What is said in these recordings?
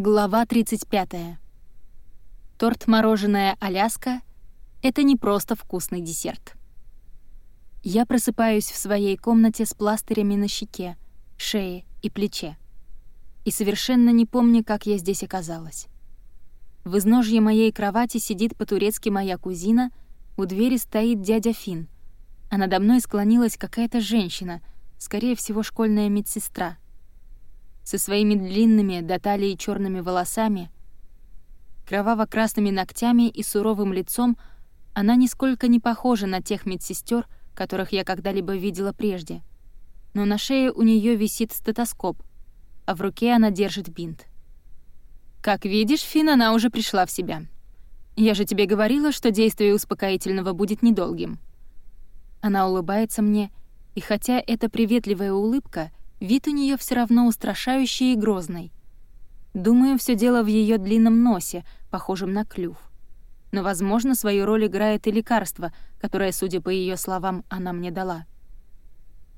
Глава 35. Торт-мороженое «Аляска» — это не просто вкусный десерт. Я просыпаюсь в своей комнате с пластырями на щеке, шее и плече. И совершенно не помню, как я здесь оказалась. В изножье моей кровати сидит по-турецки моя кузина, у двери стоит дядя Фин, а надо мной склонилась какая-то женщина, скорее всего, школьная медсестра — со своими длинными до талии черными волосами, кроваво-красными ногтями и суровым лицом, она нисколько не похожа на тех медсестер, которых я когда-либо видела прежде. Но на шее у нее висит стетоскоп, а в руке она держит бинт. «Как видишь, Фин, она уже пришла в себя. Я же тебе говорила, что действие успокоительного будет недолгим». Она улыбается мне, и хотя это приветливая улыбка, Вид у нее все равно устрашающий и грозный. Думаю, все дело в ее длинном носе, похожем на клюв. Но, возможно, свою роль играет и лекарство, которое, судя по ее словам, она мне дала.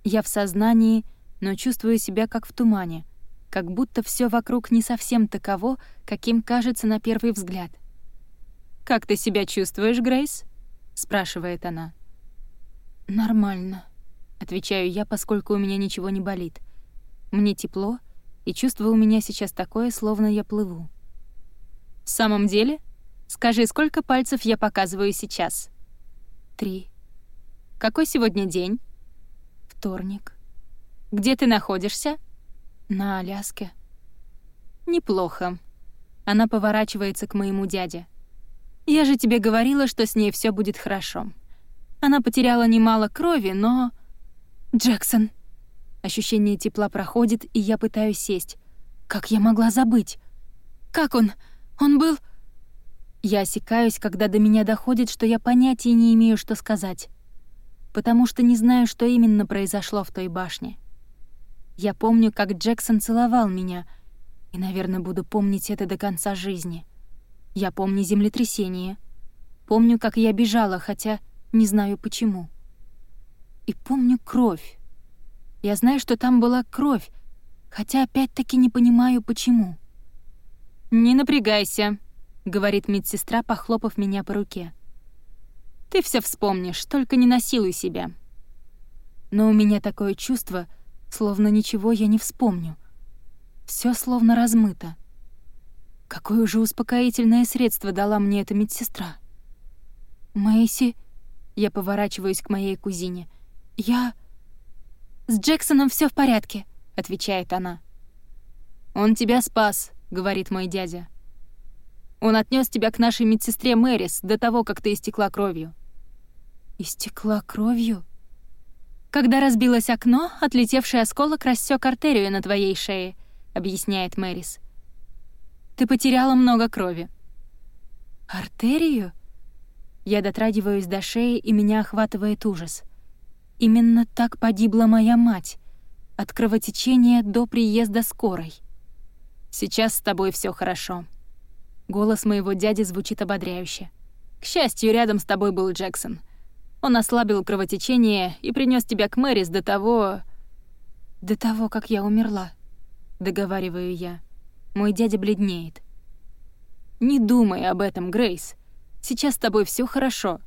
Я в сознании, но чувствую себя как в тумане, как будто все вокруг не совсем таково, каким кажется на первый взгляд. «Как ты себя чувствуешь, Грейс?» — спрашивает она. «Нормально», — отвечаю я, поскольку у меня ничего не болит — мне тепло, и чувство у меня сейчас такое, словно я плыву. «В самом деле? Скажи, сколько пальцев я показываю сейчас?» «Три». «Какой сегодня день?» «Вторник». «Где ты находишься?» «На Аляске». «Неплохо». Она поворачивается к моему дяде. «Я же тебе говорила, что с ней все будет хорошо. Она потеряла немало крови, но...» «Джексон», Ощущение тепла проходит, и я пытаюсь сесть. Как я могла забыть? Как он? Он был... Я осекаюсь, когда до меня доходит, что я понятия не имею, что сказать. Потому что не знаю, что именно произошло в той башне. Я помню, как Джексон целовал меня, и, наверное, буду помнить это до конца жизни. Я помню землетрясение. Помню, как я бежала, хотя не знаю почему. И помню кровь. Я знаю, что там была кровь, хотя опять-таки не понимаю, почему. «Не напрягайся», — говорит медсестра, похлопав меня по руке. «Ты все вспомнишь, только не насилуй себя». Но у меня такое чувство, словно ничего я не вспомню. Все словно размыто. Какое же успокоительное средство дала мне эта медсестра? «Мэйси...» — я поворачиваюсь к моей кузине. «Я...» «С Джексоном все в порядке», — отвечает она. «Он тебя спас», — говорит мой дядя. «Он отнес тебя к нашей медсестре Мэрис до того, как ты истекла кровью». «Истекла кровью?» «Когда разбилось окно, отлетевший осколок рассек артерию на твоей шее», — объясняет Мэрис. «Ты потеряла много крови». «Артерию?» Я дотрагиваюсь до шеи, и меня охватывает ужас. Именно так погибла моя мать. От кровотечения до приезда скорой. Сейчас с тобой все хорошо. Голос моего дяди звучит ободряюще. К счастью, рядом с тобой был Джексон. Он ослабил кровотечение и принес тебя к Мэрис до того... До того, как я умерла. Договариваю я. Мой дядя бледнеет. Не думай об этом, Грейс. Сейчас с тобой все хорошо.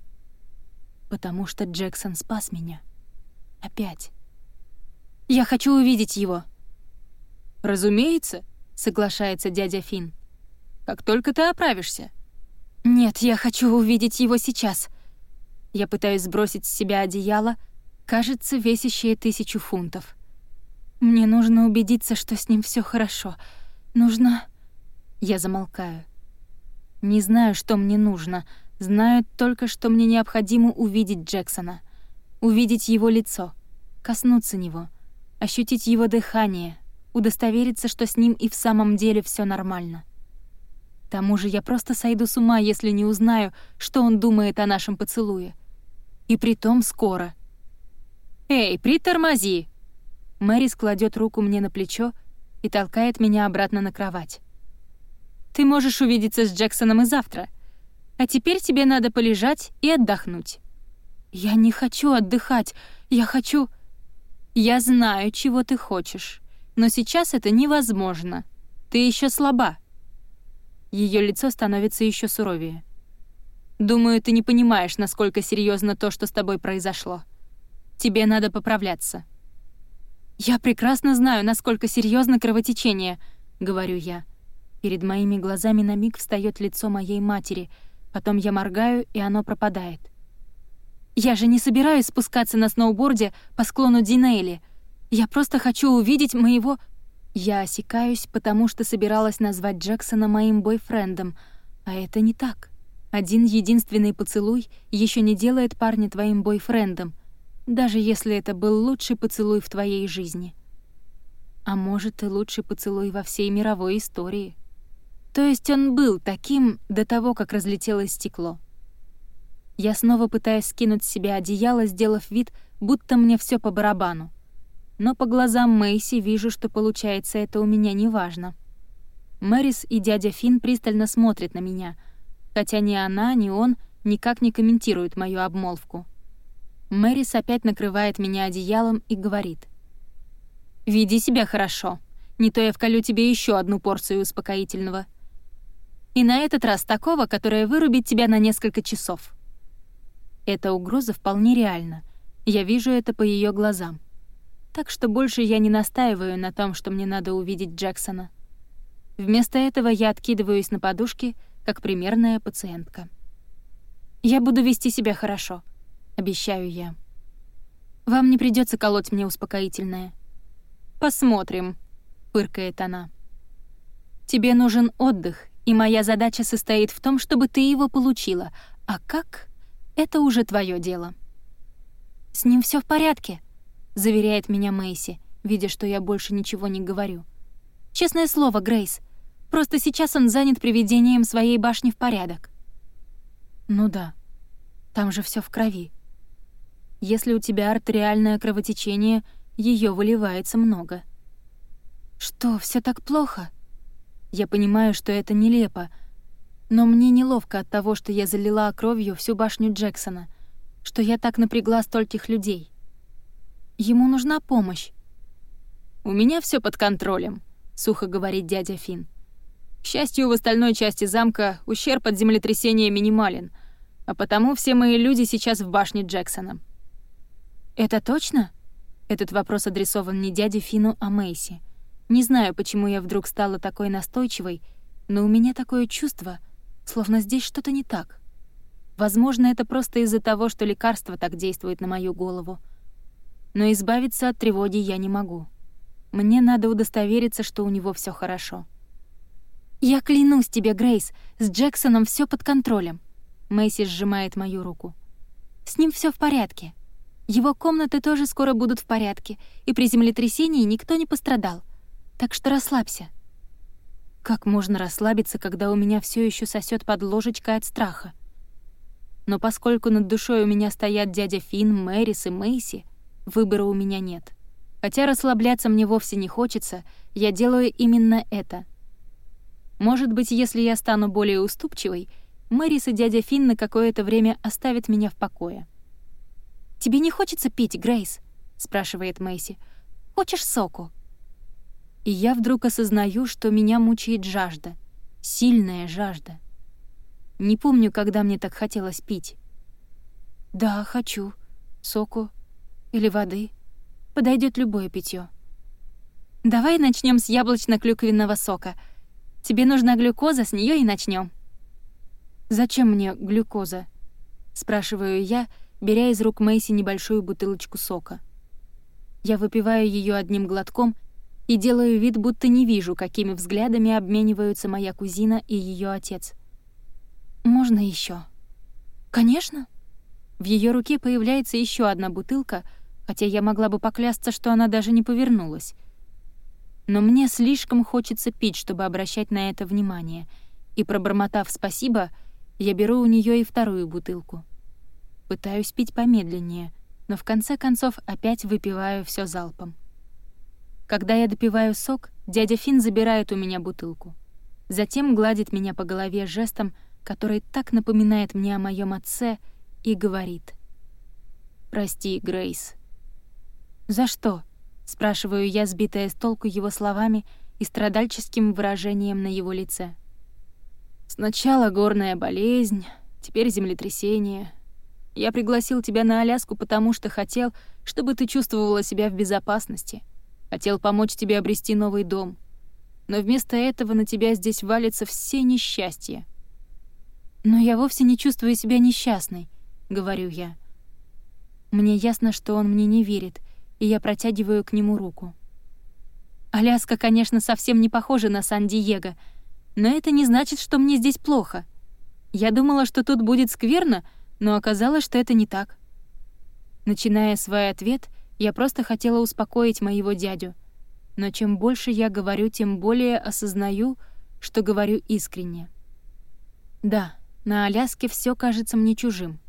Потому что Джексон спас меня. Опять. «Я хочу увидеть его». «Разумеется», — соглашается дядя Фин. «Как только ты оправишься». «Нет, я хочу увидеть его сейчас». Я пытаюсь сбросить с себя одеяло, кажется, весящее тысячу фунтов. Мне нужно убедиться, что с ним все хорошо. Нужно... Я замолкаю. Не знаю, что мне нужно. Знаю только, что мне необходимо увидеть Джексона — увидеть его лицо, коснуться него, ощутить его дыхание, удостовериться, что с ним и в самом деле все нормально. К тому же я просто сойду с ума, если не узнаю, что он думает о нашем поцелуе. И притом скоро. «Эй, притормози!» Мэри складет руку мне на плечо и толкает меня обратно на кровать. «Ты можешь увидеться с Джексоном и завтра, а теперь тебе надо полежать и отдохнуть». «Я не хочу отдыхать. Я хочу...» «Я знаю, чего ты хочешь. Но сейчас это невозможно. Ты еще слаба. Ее лицо становится еще суровее. «Думаю, ты не понимаешь, насколько серьезно то, что с тобой произошло. Тебе надо поправляться». «Я прекрасно знаю, насколько серьезно кровотечение», — говорю я. Перед моими глазами на миг встает лицо моей матери, потом я моргаю, и оно пропадает. «Я же не собираюсь спускаться на сноуборде по склону Динейли. Я просто хочу увидеть моего...» Я осекаюсь, потому что собиралась назвать Джексона моим бойфрендом, а это не так. Один единственный поцелуй еще не делает парня твоим бойфрендом, даже если это был лучший поцелуй в твоей жизни. А может, и лучший поцелуй во всей мировой истории. То есть он был таким до того, как разлетелось стекло. Я снова пытаюсь скинуть с себя одеяло, сделав вид, будто мне все по барабану но по глазам Мэйси вижу, что получается это у меня неважно. Мэрис и дядя Финн пристально смотрят на меня, хотя ни она, ни он никак не комментируют мою обмолвку. Мэрис опять накрывает меня одеялом и говорит. «Веди себя хорошо, не то я вколю тебе еще одну порцию успокоительного. И на этот раз такого, которое вырубит тебя на несколько часов». Эта угроза вполне реальна. Я вижу это по ее глазам так что больше я не настаиваю на том, что мне надо увидеть Джексона. Вместо этого я откидываюсь на подушки, как примерная пациентка. «Я буду вести себя хорошо», — обещаю я. «Вам не придется колоть мне успокоительное». «Посмотрим», — пыркает она. «Тебе нужен отдых, и моя задача состоит в том, чтобы ты его получила. А как? Это уже твое дело». «С ним все в порядке», — заверяет меня Мэйси, видя, что я больше ничего не говорю. «Честное слово, Грейс, просто сейчас он занят приведением своей башни в порядок». «Ну да, там же все в крови. Если у тебя артериальное кровотечение, ее выливается много». «Что, все так плохо?» Я понимаю, что это нелепо, но мне неловко от того, что я залила кровью всю башню Джексона, что я так напрягла стольких людей. Ему нужна помощь. «У меня все под контролем», — сухо говорит дядя Фин. «К счастью, в остальной части замка ущерб от землетрясения минимален, а потому все мои люди сейчас в башне Джексона». «Это точно?» Этот вопрос адресован не дяде Фину, а Мэйси. Не знаю, почему я вдруг стала такой настойчивой, но у меня такое чувство, словно здесь что-то не так. Возможно, это просто из-за того, что лекарство так действует на мою голову но избавиться от тревоги я не могу. Мне надо удостовериться, что у него все хорошо. «Я клянусь тебе, Грейс, с Джексоном все под контролем», — Мэйси сжимает мою руку. «С ним все в порядке. Его комнаты тоже скоро будут в порядке, и при землетрясении никто не пострадал. Так что расслабься». Как можно расслабиться, когда у меня все еще сосет под ложечкой от страха? Но поскольку над душой у меня стоят дядя Финн, Мэрис и Мэйси, Выбора у меня нет. Хотя расслабляться мне вовсе не хочется, я делаю именно это. Может быть, если я стану более уступчивой, Мэрис и дядя Финн на какое-то время оставят меня в покое. «Тебе не хочется пить, Грейс?» — спрашивает Мэйси. «Хочешь соку?» И я вдруг осознаю, что меня мучает жажда. Сильная жажда. Не помню, когда мне так хотелось пить. «Да, хочу. Соку или воды. Подойдет любое питье. Давай начнем с яблочно-клюквенного сока. Тебе нужна глюкоза, с нее и начнем. Зачем мне глюкоза? спрашиваю я, беря из рук Мэйси небольшую бутылочку сока. Я выпиваю ее одним глотком и делаю вид, будто не вижу, какими взглядами обмениваются моя кузина и ее отец. Можно еще? Конечно. В ее руке появляется еще одна бутылка — хотя я могла бы поклясться, что она даже не повернулась. Но мне слишком хочется пить, чтобы обращать на это внимание, и, пробормотав «спасибо», я беру у нее и вторую бутылку. Пытаюсь пить помедленнее, но в конце концов опять выпиваю все залпом. Когда я допиваю сок, дядя Фин забирает у меня бутылку. Затем гладит меня по голове жестом, который так напоминает мне о моем отце, и говорит «Прости, Грейс». «За что?» — спрашиваю я, сбитая с толку его словами и страдальческим выражением на его лице. Сначала горная болезнь, теперь землетрясение. Я пригласил тебя на Аляску, потому что хотел, чтобы ты чувствовала себя в безопасности. Хотел помочь тебе обрести новый дом. Но вместо этого на тебя здесь валятся все несчастья. «Но я вовсе не чувствую себя несчастной», — говорю я. Мне ясно, что он мне не верит, и я протягиваю к нему руку. Аляска, конечно, совсем не похожа на Сан-Диего, но это не значит, что мне здесь плохо. Я думала, что тут будет скверно, но оказалось, что это не так. Начиная свой ответ, я просто хотела успокоить моего дядю. Но чем больше я говорю, тем более осознаю, что говорю искренне. Да, на Аляске все кажется мне чужим.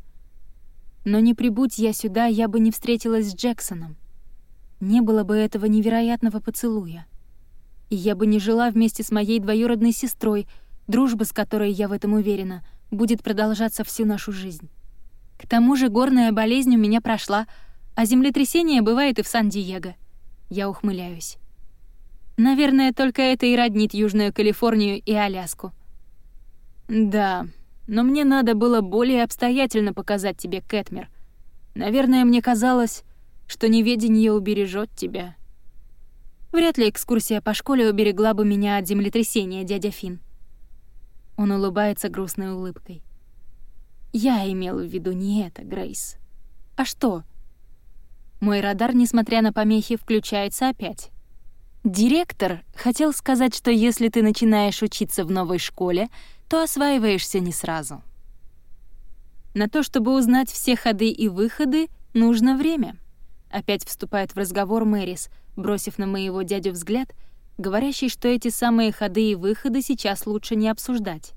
Но не прибудь я сюда, я бы не встретилась с Джексоном. Не было бы этого невероятного поцелуя. И я бы не жила вместе с моей двоюродной сестрой, дружба с которой, я в этом уверена, будет продолжаться всю нашу жизнь. К тому же горная болезнь у меня прошла, а землетрясение бывает и в Сан-Диего. Я ухмыляюсь. Наверное, только это и роднит Южную Калифорнию и Аляску. Да, но мне надо было более обстоятельно показать тебе, Кэтмер. Наверное, мне казалось, что неведение убережет тебя. Вряд ли экскурсия по школе уберегла бы меня от землетрясения, дядя Фин. Он улыбается грустной улыбкой. Я имел в виду не это, Грейс. А что? Мой радар, несмотря на помехи, включается опять. Директор хотел сказать, что если ты начинаешь учиться в новой школе, то осваиваешься не сразу. На то, чтобы узнать все ходы и выходы, нужно время. Опять вступает в разговор Мэрис, бросив на моего дядю взгляд, говорящий, что эти самые ходы и выходы сейчас лучше не обсуждать.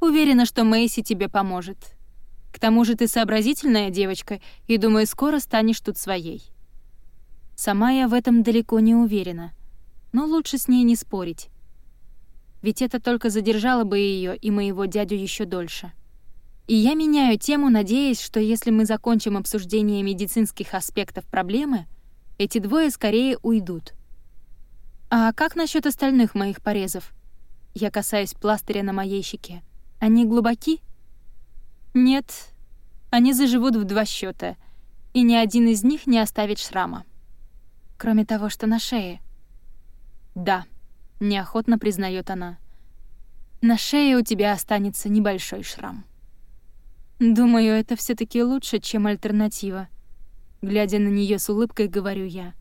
Уверена, что Мэйси тебе поможет. К тому же ты сообразительная девочка, и, думаю, скоро станешь тут своей. Сама я в этом далеко не уверена. Но лучше с ней не спорить. Ведь это только задержало бы ее и моего дядю еще дольше. И я меняю тему, надеясь, что если мы закончим обсуждение медицинских аспектов проблемы, эти двое скорее уйдут. А как насчет остальных моих порезов? Я касаюсь пластыря на моей щеке. Они глубоки? Нет, они заживут в два счета, и ни один из них не оставит шрама. Кроме того, что на шее. Да, неохотно признает она. На шее у тебя останется небольшой шрам. Думаю, это все таки лучше, чем альтернатива. Глядя на нее с улыбкой, говорю я.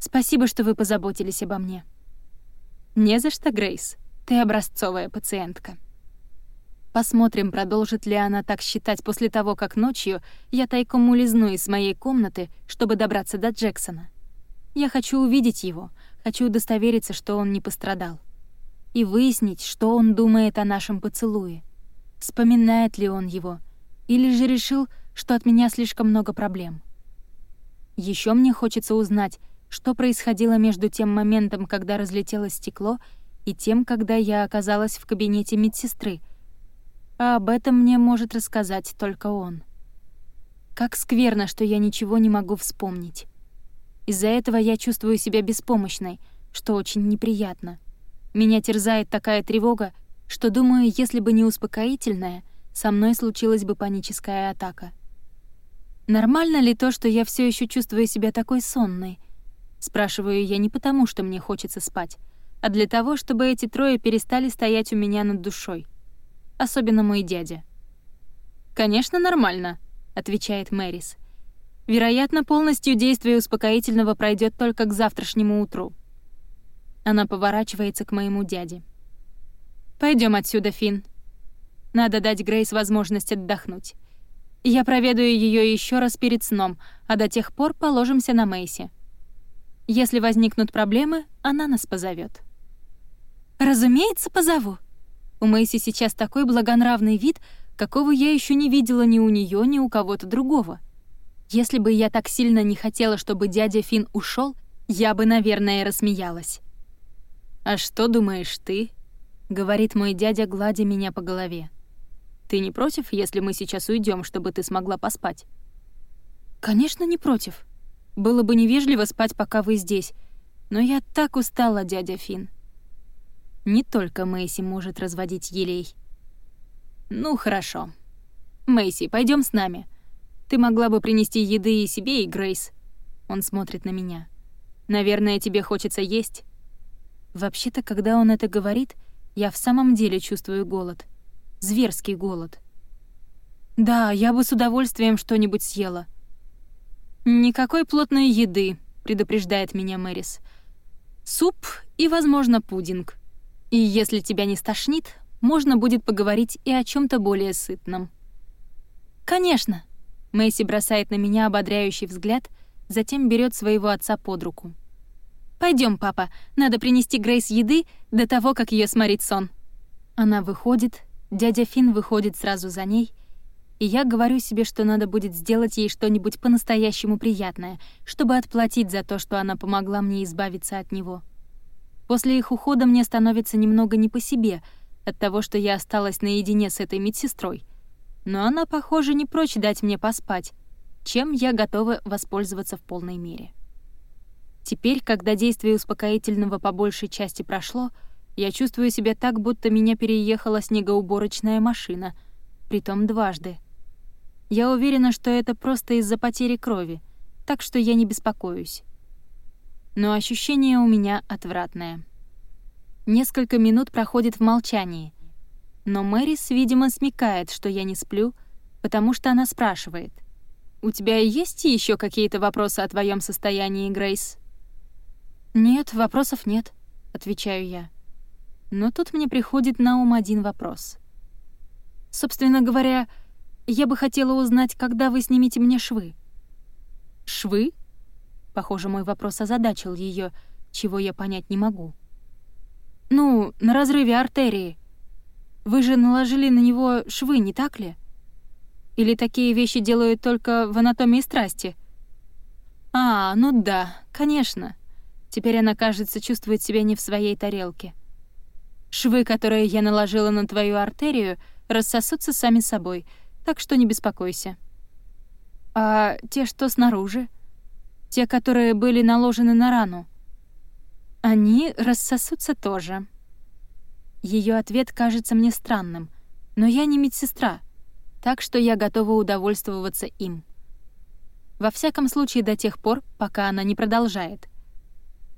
Спасибо, что вы позаботились обо мне. Не за что, Грейс. Ты образцовая пациентка. Посмотрим, продолжит ли она так считать после того, как ночью я тайком улизну из моей комнаты, чтобы добраться до Джексона. Я хочу увидеть его, хочу удостовериться, что он не пострадал. И выяснить, что он думает о нашем поцелуе. Вспоминает ли он его, или же решил, что от меня слишком много проблем. Еще мне хочется узнать, что происходило между тем моментом, когда разлетелось стекло, и тем, когда я оказалась в кабинете медсестры. А об этом мне может рассказать только он. Как скверно, что я ничего не могу вспомнить. Из-за этого я чувствую себя беспомощной, что очень неприятно. Меня терзает такая тревога, что думаю, если бы не успокоительная, со мной случилась бы паническая атака. Нормально ли то, что я все еще чувствую себя такой сонной? Спрашиваю я не потому, что мне хочется спать, а для того, чтобы эти трое перестали стоять у меня над душой. Особенно мой дядя. «Конечно, нормально», — отвечает Мэрис. Вероятно, полностью действие успокоительного пройдет только к завтрашнему утру. Она поворачивается к моему дяде. Пойдем отсюда, Фин. Надо дать Грейс возможность отдохнуть. Я проведу ее еще раз перед сном, а до тех пор положимся на Мэйси. Если возникнут проблемы, она нас позовет. Разумеется, позову. У Мэйси сейчас такой благонравный вид, какого я еще не видела ни у нее, ни у кого-то другого. Если бы я так сильно не хотела, чтобы дядя Фин ушел, я бы, наверное, рассмеялась. «А что думаешь ты?» — говорит мой дядя, гладя меня по голове. «Ты не против, если мы сейчас уйдем, чтобы ты смогла поспать?» «Конечно, не против. Было бы невежливо спать, пока вы здесь. Но я так устала, дядя Фин. Не только Мэйси может разводить елей. Ну, хорошо. Мэйси, пойдем с нами. Ты могла бы принести еды и себе, и Грейс. Он смотрит на меня. Наверное, тебе хочется есть. Вообще-то, когда он это говорит, я в самом деле чувствую голод. Зверский голод. Да, я бы с удовольствием что-нибудь съела. Никакой плотной еды, предупреждает меня Мэрис. Суп и, возможно, пудинг. И если тебя не стошнит, можно будет поговорить и о чем то более сытном. Конечно. Мэйси бросает на меня ободряющий взгляд, затем берет своего отца под руку. Пойдем, папа, надо принести Грейс еды до того, как ее сморит сон». Она выходит, дядя Финн выходит сразу за ней, и я говорю себе, что надо будет сделать ей что-нибудь по-настоящему приятное, чтобы отплатить за то, что она помогла мне избавиться от него. После их ухода мне становится немного не по себе от того, что я осталась наедине с этой медсестрой. Но она, похоже, не прочь дать мне поспать, чем я готова воспользоваться в полной мере. Теперь, когда действие успокоительного по большей части прошло, я чувствую себя так, будто меня переехала снегоуборочная машина, притом дважды. Я уверена, что это просто из-за потери крови, так что я не беспокоюсь. Но ощущение у меня отвратное. Несколько минут проходит в молчании, но Мэрис, видимо, смекает, что я не сплю, потому что она спрашивает. «У тебя есть еще какие-то вопросы о твоем состоянии, Грейс?» «Нет, вопросов нет», — отвечаю я. Но тут мне приходит на ум один вопрос. Собственно говоря, я бы хотела узнать, когда вы снимете мне швы. «Швы?» Похоже, мой вопрос озадачил ее, чего я понять не могу. «Ну, на разрыве артерии. Вы же наложили на него швы, не так ли? Или такие вещи делают только в анатомии страсти?» «А, ну да, конечно. Теперь она, кажется, чувствует себя не в своей тарелке. Швы, которые я наложила на твою артерию, рассосутся сами собой, так что не беспокойся. А те, что снаружи? Те, которые были наложены на рану? Они рассосутся тоже. Ее ответ кажется мне странным, но я не медсестра, так что я готова удовольствоваться им. Во всяком случае, до тех пор, пока она не продолжает.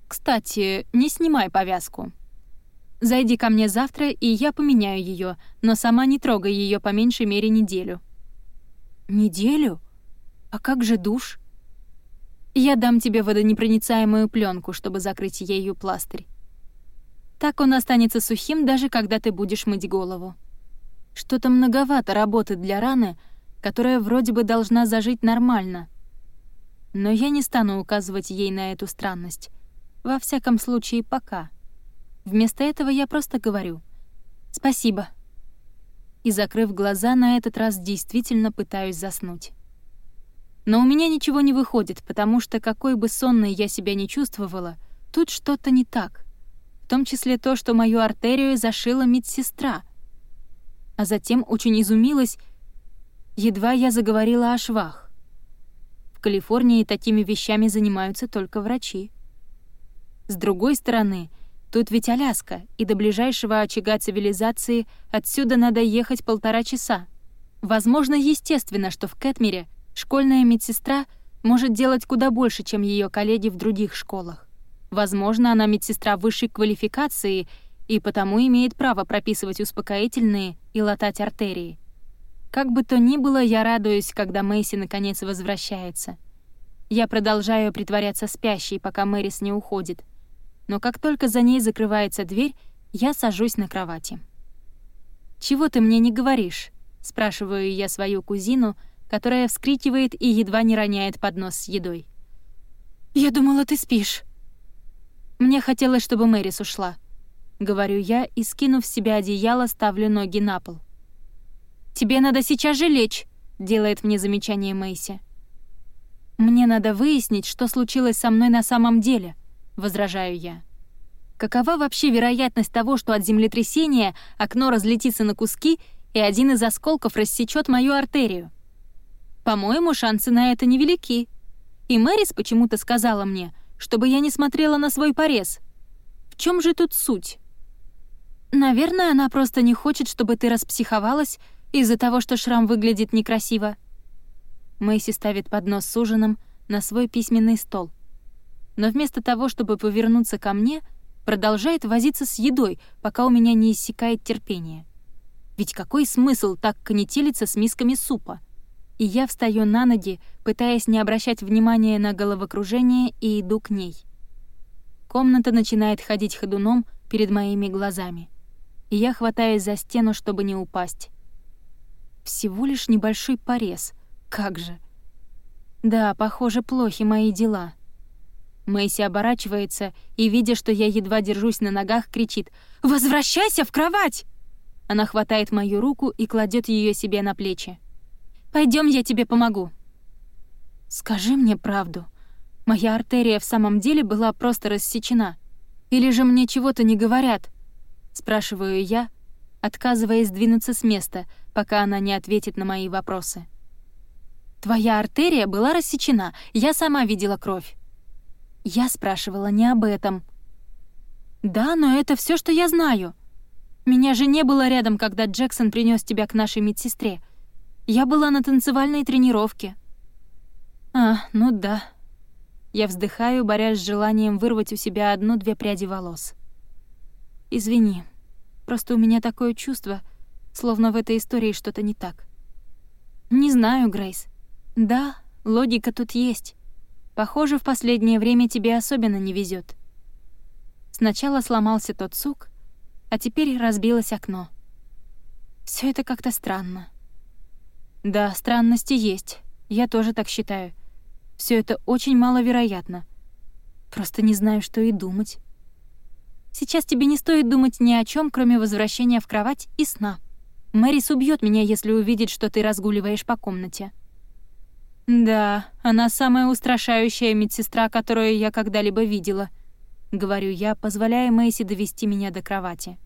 Кстати, не снимай повязку. Зайди ко мне завтра, и я поменяю ее, но сама не трогай ее по меньшей мере неделю. Неделю? А как же душ? Я дам тебе водонепроницаемую пленку, чтобы закрыть ею пластырь. Так он останется сухим, даже когда ты будешь мыть голову. Что-то многовато работы для раны, которая вроде бы должна зажить нормально. Но я не стану указывать ей на эту странность. Во всяком случае, пока. Вместо этого я просто говорю «Спасибо». И, закрыв глаза, на этот раз действительно пытаюсь заснуть. Но у меня ничего не выходит, потому что какой бы сонной я себя не чувствовала, тут что-то не так. В том числе то, что мою артерию зашила медсестра. А затем очень изумилась, едва я заговорила о швах. В Калифорнии такими вещами занимаются только врачи. С другой стороны, тут ведь Аляска, и до ближайшего очага цивилизации отсюда надо ехать полтора часа. Возможно, естественно, что в Кэтмере школьная медсестра может делать куда больше, чем ее коллеги в других школах. Возможно, она медсестра высшей квалификации и потому имеет право прописывать успокоительные и латать артерии. Как бы то ни было, я радуюсь, когда Мэйси наконец возвращается. Я продолжаю притворяться спящей, пока Мэрис не уходит — но как только за ней закрывается дверь, я сажусь на кровати. «Чего ты мне не говоришь?» — спрашиваю я свою кузину, которая вскрикивает и едва не роняет поднос с едой. «Я думала, ты спишь». «Мне хотелось, чтобы Мэрис ушла», — говорю я и, скинув с себя одеяло, ставлю ноги на пол. «Тебе надо сейчас же лечь», — делает мне замечание Мэйси. «Мне надо выяснить, что случилось со мной на самом деле», — возражаю я. Какова вообще вероятность того, что от землетрясения окно разлетится на куски и один из осколков рассечет мою артерию? По-моему, шансы на это невелики. И Мэрис почему-то сказала мне, чтобы я не смотрела на свой порез. В чем же тут суть? Наверное, она просто не хочет, чтобы ты распсиховалась из-за того, что шрам выглядит некрасиво. Мэйси ставит поднос с ужином на свой письменный стол. Но вместо того, чтобы повернуться ко мне, продолжает возиться с едой, пока у меня не иссякает терпение. Ведь какой смысл так конетелиться с мисками супа? И я встаю на ноги, пытаясь не обращать внимания на головокружение, и иду к ней. Комната начинает ходить ходуном перед моими глазами. И я хватаюсь за стену, чтобы не упасть. Всего лишь небольшой порез. Как же. Да, похоже, плохи мои дела. Мэйси оборачивается и, видя, что я едва держусь на ногах, кричит «Возвращайся в кровать!» Она хватает мою руку и кладет ее себе на плечи. Пойдем, я тебе помогу». «Скажи мне правду. Моя артерия в самом деле была просто рассечена. Или же мне чего-то не говорят?» Спрашиваю я, отказываясь двинуться с места, пока она не ответит на мои вопросы. «Твоя артерия была рассечена, я сама видела кровь». Я спрашивала не об этом. «Да, но это все, что я знаю. Меня же не было рядом, когда Джексон принес тебя к нашей медсестре. Я была на танцевальной тренировке». «А, ну да». Я вздыхаю, борясь с желанием вырвать у себя одну-две пряди волос. «Извини, просто у меня такое чувство, словно в этой истории что-то не так». «Не знаю, Грейс. Да, логика тут есть. Похоже, в последнее время тебе особенно не везет. Сначала сломался тот сук, а теперь разбилось окно. Все это как-то странно. Да, странности есть. Я тоже так считаю. Все это очень маловероятно. Просто не знаю, что и думать. Сейчас тебе не стоит думать ни о чем, кроме возвращения в кровать и сна. Мэрис убьет меня, если увидит, что ты разгуливаешь по комнате. «Да, она самая устрашающая медсестра, которую я когда-либо видела», — говорю я, позволяя Мэйси довести меня до кровати.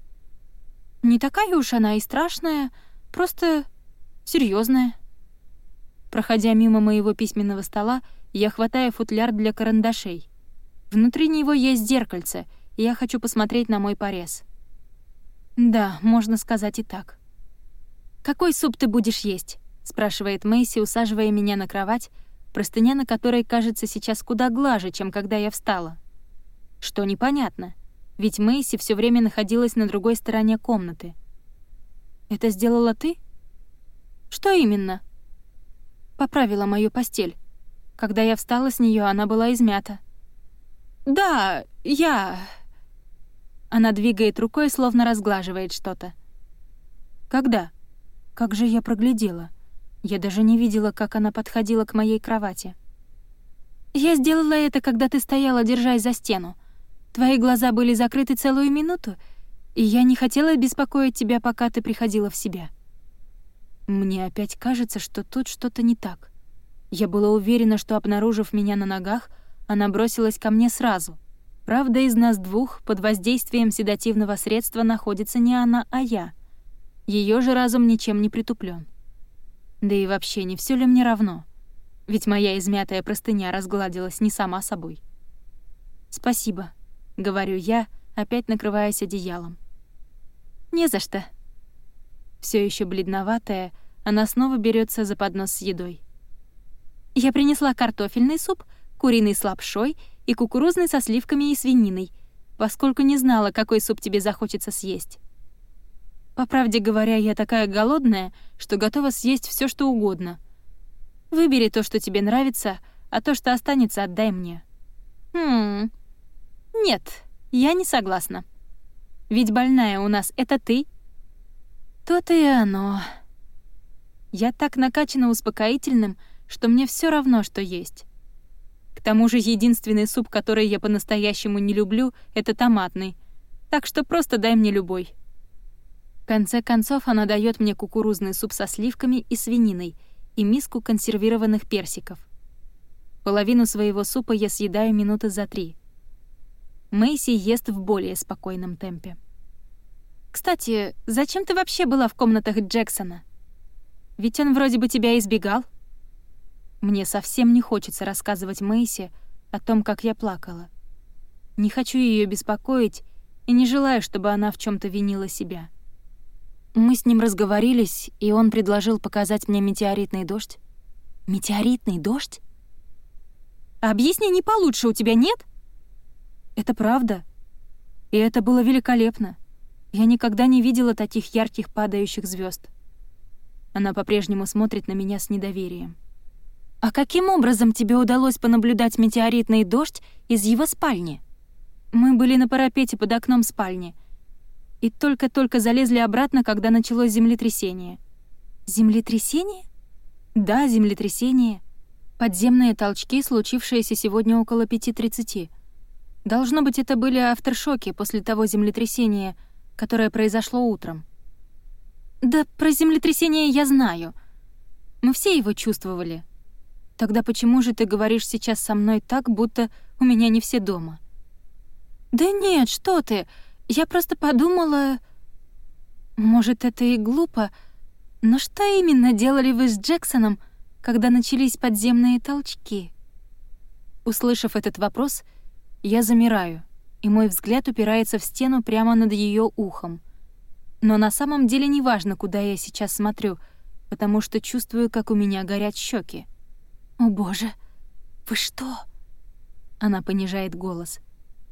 «Не такая уж она и страшная, просто серьезная. Проходя мимо моего письменного стола, я хватаю футляр для карандашей. Внутри него есть зеркальце, и я хочу посмотреть на мой порез. Да, можно сказать и так. «Какой суп ты будешь есть?» спрашивает Мэйси, усаживая меня на кровать, простыня на которой кажется сейчас куда глаже, чем когда я встала. Что непонятно, ведь Мэйси все время находилась на другой стороне комнаты. «Это сделала ты?» «Что именно?» «Поправила мою постель. Когда я встала с нее, она была измята». «Да, я...» Она двигает рукой, словно разглаживает что-то. «Когда? Как же я проглядела?» Я даже не видела, как она подходила к моей кровати. «Я сделала это, когда ты стояла, держась за стену. Твои глаза были закрыты целую минуту, и я не хотела беспокоить тебя, пока ты приходила в себя». Мне опять кажется, что тут что-то не так. Я была уверена, что, обнаружив меня на ногах, она бросилась ко мне сразу. Правда, из нас двух под воздействием седативного средства находится не она, а я. Ее же разум ничем не притуплен. Да и вообще, не все ли мне равно? Ведь моя измятая простыня разгладилась не сама собой. «Спасибо», — говорю я, опять накрываясь одеялом. «Не за что». Все еще бледноватая, она снова берется за поднос с едой. «Я принесла картофельный суп, куриный с лапшой и кукурузный со сливками и свининой, поскольку не знала, какой суп тебе захочется съесть. По правде говоря, я такая голодная, что готова съесть все, что угодно. Выбери то, что тебе нравится, а то, что останется, отдай мне. Хм. Нет, я не согласна. Ведь больная у нас — это ты. То-то и оно. Я так накачана успокоительным, что мне все равно, что есть. К тому же единственный суп, который я по-настоящему не люблю, — это томатный. Так что просто дай мне любой. В конце концов, она дает мне кукурузный суп со сливками и свининой и миску консервированных персиков. Половину своего супа я съедаю минуты за три. Мэйси ест в более спокойном темпе. «Кстати, зачем ты вообще была в комнатах Джексона? Ведь он вроде бы тебя избегал». Мне совсем не хочется рассказывать Мэйси о том, как я плакала. Не хочу ее беспокоить и не желаю, чтобы она в чем то винила себя. Мы с ним разговорились, и он предложил показать мне метеоритный дождь. Метеоритный дождь? Объяснений получше у тебя нет? Это правда. И это было великолепно. Я никогда не видела таких ярких падающих звезд. Она по-прежнему смотрит на меня с недоверием. «А каким образом тебе удалось понаблюдать метеоритный дождь из его спальни?» Мы были на парапете под окном спальни и только-только залезли обратно, когда началось землетрясение. Землетрясение? Да, землетрясение. Подземные толчки, случившиеся сегодня около 5.30. Должно быть, это были авторшоки после того землетрясения, которое произошло утром. Да, про землетрясение я знаю. Мы все его чувствовали. Тогда почему же ты говоришь сейчас со мной так, будто у меня не все дома? Да нет, что ты? Я просто подумала... Может, это и глупо, но что именно делали вы с Джексоном, когда начались подземные толчки? Услышав этот вопрос, я замираю, и мой взгляд упирается в стену прямо над ее ухом. Но на самом деле не важно, куда я сейчас смотрю, потому что чувствую, как у меня горят щеки. «О боже, вы что?» Она понижает голос.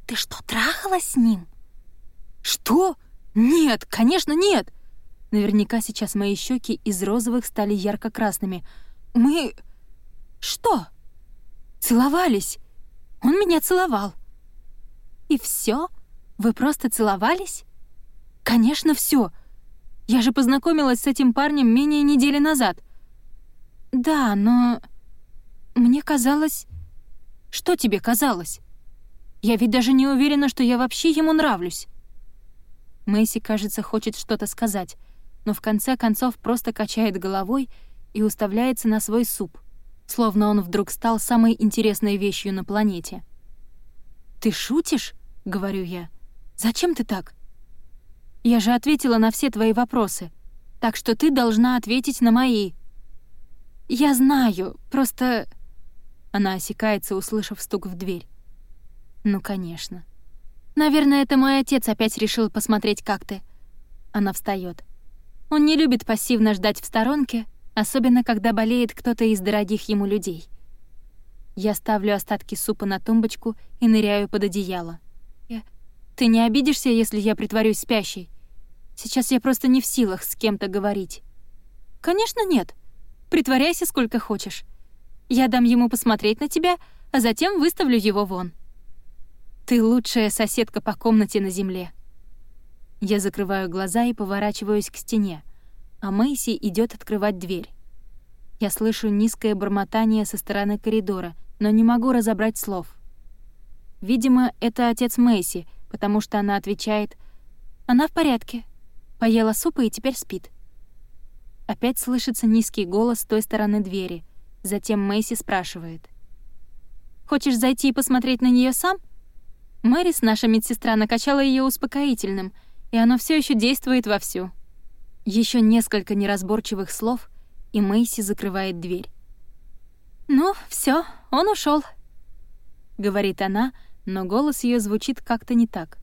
«Ты что, трахалась с ним?» «Что? Нет, конечно, нет!» Наверняка сейчас мои щеки из розовых стали ярко-красными. «Мы... что?» «Целовались. Он меня целовал». «И все? Вы просто целовались?» «Конечно, все. Я же познакомилась с этим парнем менее недели назад». «Да, но... мне казалось...» «Что тебе казалось?» «Я ведь даже не уверена, что я вообще ему нравлюсь». Мэйси, кажется, хочет что-то сказать, но в конце концов просто качает головой и уставляется на свой суп, словно он вдруг стал самой интересной вещью на планете. «Ты шутишь?» — говорю я. «Зачем ты так?» Я же ответила на все твои вопросы, так что ты должна ответить на мои». «Я знаю, просто...» Она осекается, услышав стук в дверь. «Ну, конечно. Наверное, это мой отец опять решил посмотреть, как ты». Она встает. Он не любит пассивно ждать в сторонке, особенно когда болеет кто-то из дорогих ему людей. Я ставлю остатки супа на тумбочку и ныряю под одеяло. «Ты не обидишься, если я притворюсь спящей?» Сейчас я просто не в силах с кем-то говорить. Конечно, нет. Притворяйся сколько хочешь. Я дам ему посмотреть на тебя, а затем выставлю его вон. Ты лучшая соседка по комнате на земле. Я закрываю глаза и поворачиваюсь к стене, а Мэйси идет открывать дверь. Я слышу низкое бормотание со стороны коридора, но не могу разобрать слов. Видимо, это отец Мэйси, потому что она отвечает «Она в порядке, Поела супа и теперь спит. Опять слышится низкий голос с той стороны двери. Затем Мэйси спрашивает. «Хочешь зайти и посмотреть на нее сам?» Мэрис, наша медсестра, накачала ее успокоительным, и оно все еще действует вовсю. Еще несколько неразборчивых слов, и Мэйси закрывает дверь. «Ну, все, он ушел, говорит она, но голос ее звучит как-то не так.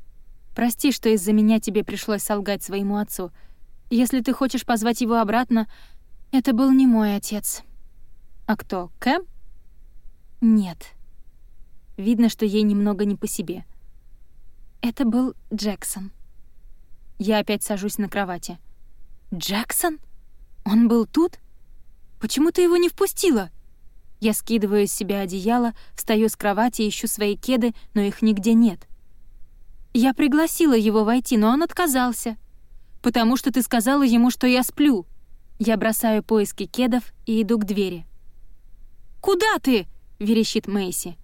Прости, что из-за меня тебе пришлось солгать своему отцу. Если ты хочешь позвать его обратно, это был не мой отец. А кто, Кэм? Нет. Видно, что ей немного не по себе. Это был Джексон. Я опять сажусь на кровати. Джексон? Он был тут? Почему ты его не впустила? Я скидываю с себя одеяло, встаю с кровати, ищу свои кеды, но их нигде нет. Я пригласила его войти, но он отказался. Потому что ты сказала ему, что я сплю. Я бросаю поиски кедов и иду к двери. «Куда ты?» — верещит Мэйси.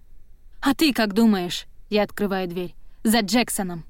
«А ты как думаешь?» Я открываю дверь. «За Джексоном».